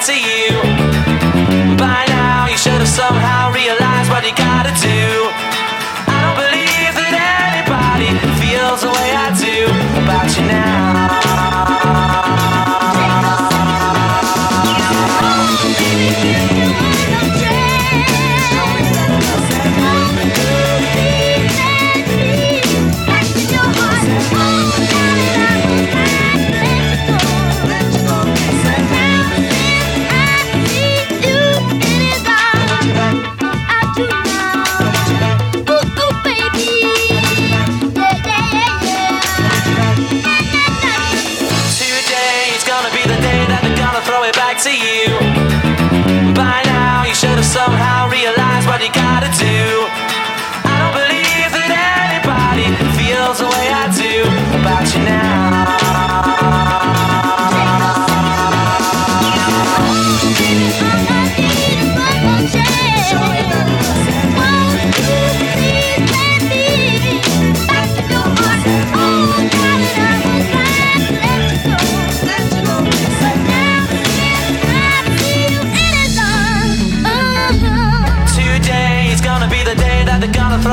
back to you. By now, you should have somehow realized what you gotta do. I don't believe that anybody feels the way I do about you now.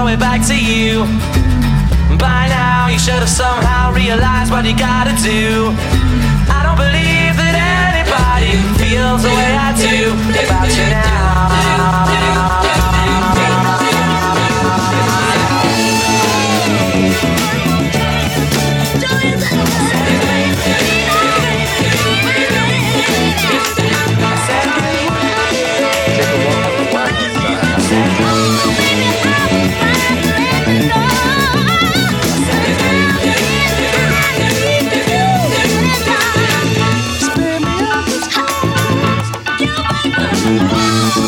It back to you. By now, you should have somehow realized what you gotta do. I don't believe that Thank you.